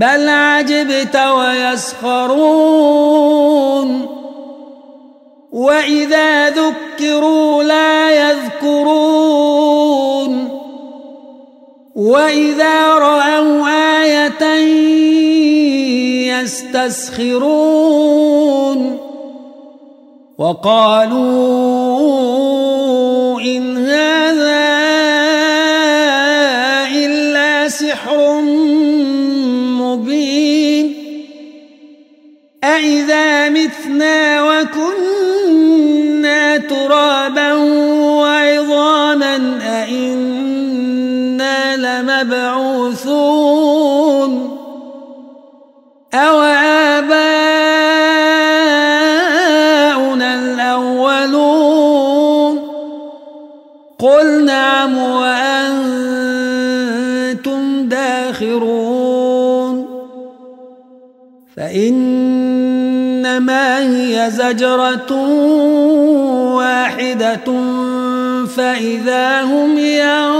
بل عجبت ويسخرون. وإذا ذكروا لا يذكرون. وإذا رأوا آية يستسخرون. وقالوا إن لمبعوثون أو آباؤنا الأولون قل نعم وأنتم داخرون فإنما هي زجرة واحدة فإذا هم ينظرون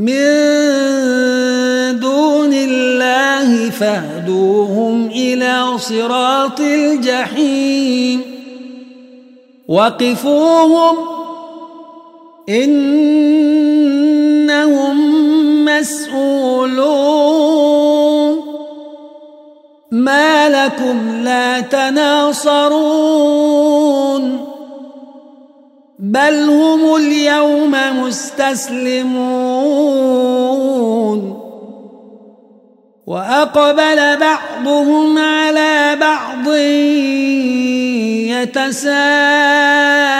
من دون الله فاهدوهم إلى صراط الجحيم. وقفوهم إنهم مسؤولون. ما لكم لا تناصرون. بل هم اليوم مستسلمون واقبل بعضهم على بعض يتساءلون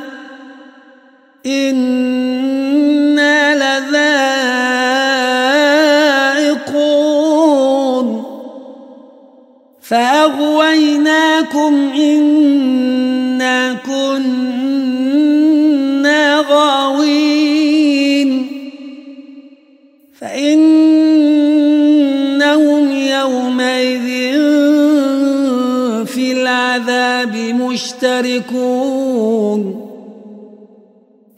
إنا لذائقون فأغويناكم إنا كنا غاوين فإنهم يومئذ في العذاب مشتركون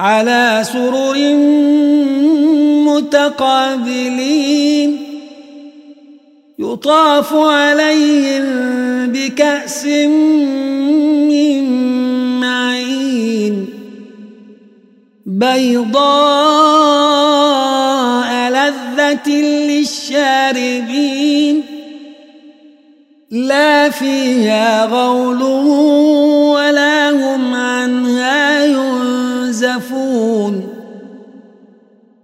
على سرر متقابلين. يطاف عليهم بكأس من معين. بيضاء لذة للشاربين. لا فيها غول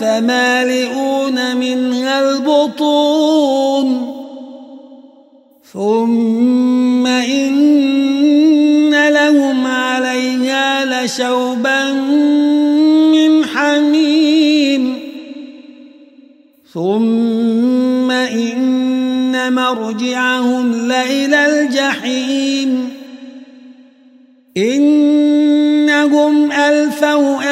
فمالئون منها البطون. ثم إن لهم عليها لشوبا من حميم. ثم إن مرجعهم لإلى الجحيم. إنهم ألفوا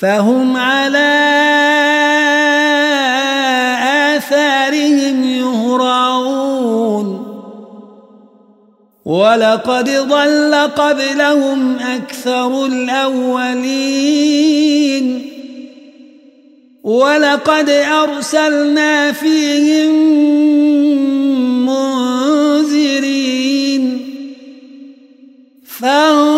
فهم على آثارهم يهرعون. ولقد ضل قبلهم أكثر الأولين. ولقد أرسلنا فيهم منذرين. فانظر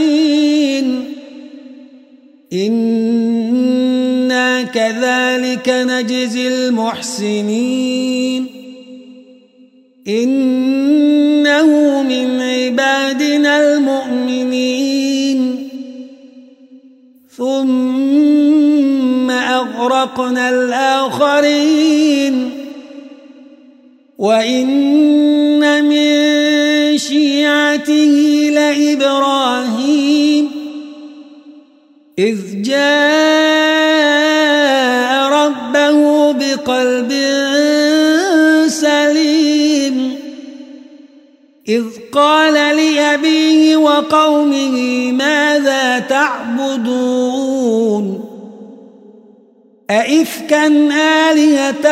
إنا كذلك نجزي المحسنين إنه من عبادنا المؤمنين ثم أغرقنا الآخرين وإن من شيعته لإبراهيم إذ جاء ربه بقلب سليم. إذ قال لأبيه وقومه ماذا تعبدون؟ أئفكا آلهة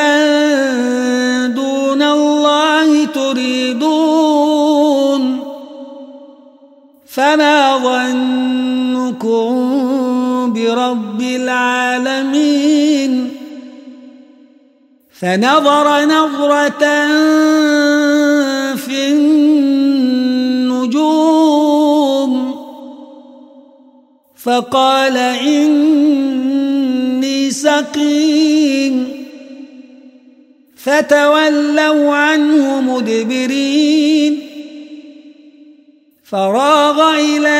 دون الله تريدون؟ فما ظنكم برب العالمين. فنظر نظرة في النجوم فقال إني سقيم. فتولوا عنه مدبرين. فراغ إلى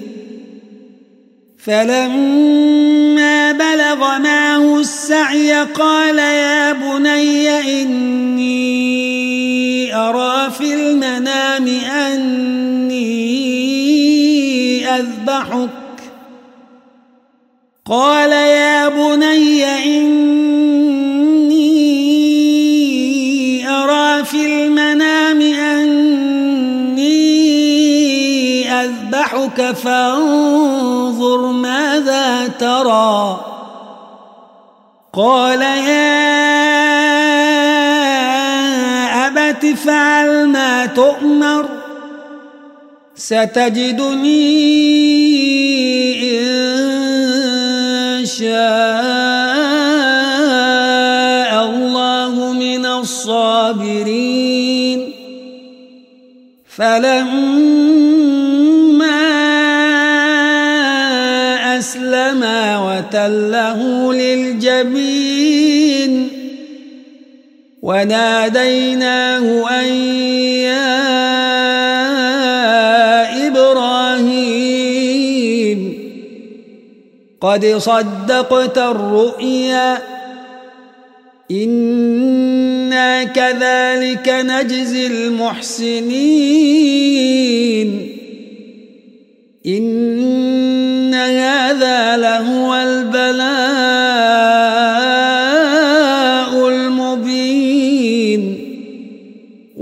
فلما بلغ معه السعي قال يا بني إني أرى في المنام أني أذبحك. قال يا بني فانظر ماذا ترى. قال يا أبت فعل ما تؤمر ستجدني إن شاء الله من الصابرين. فلما وتله للجبين وناديناه أن يا إبراهيم قد صدقت الرؤيا إنا كذلك نجزي المحسنين إن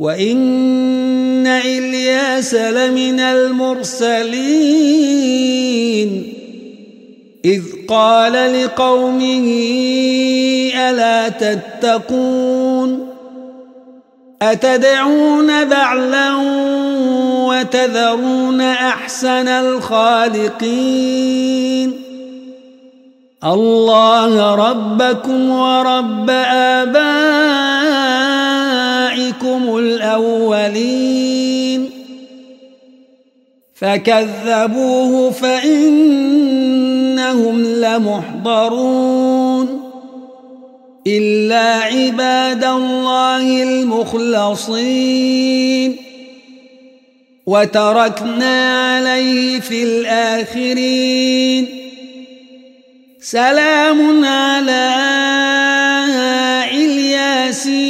وإن إلياس لمن المرسلين إذ قال لقومه ألا تتقون أتدعون بعلا وتذرون أحسن الخالقين الله ربكم ورب آبائكم الأولين. فكذبوه فإنهم لمحضرون. إلا عباد الله المخلصين. وتركنا عليه في الآخرين. سلام على ياسين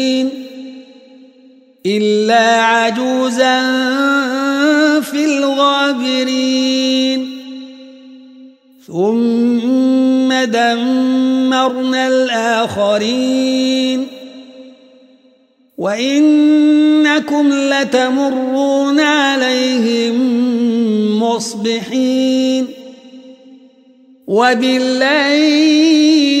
إلا عجوزا في الغابرين. ثم دمرنا الآخرين. وإنكم لتمرون عليهم مصبحين. وبالليل